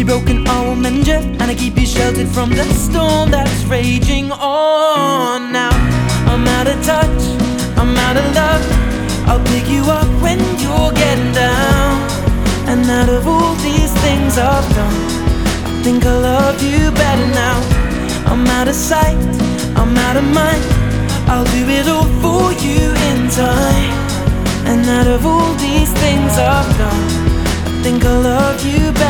You're broken, I will mend you, and I keep you sheltered from the storm that's raging on. Now I'm out of touch, I'm out of love. I'll pick you up when you're getting down. And out of all these things I've done, I think I love you better now. I'm out of sight, I'm out of mind. I'll do it all for you in time. And out of all these things I've done, I think I love you better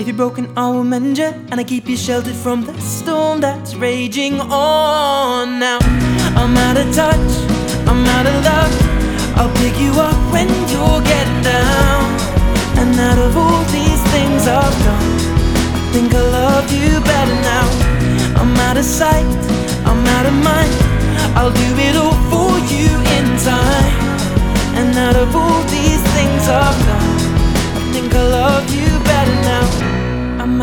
If you're broken, I will mend you, and I keep you sheltered from the storm that's raging on. Now I'm out of touch, I'm out of love. I'll pick you up when you're getting down. And out of all these things I've done, I think I love you better now. I'm out of sight, I'm out of mind. I'll do it all for you in time. And out of all these things I've done, I think I love you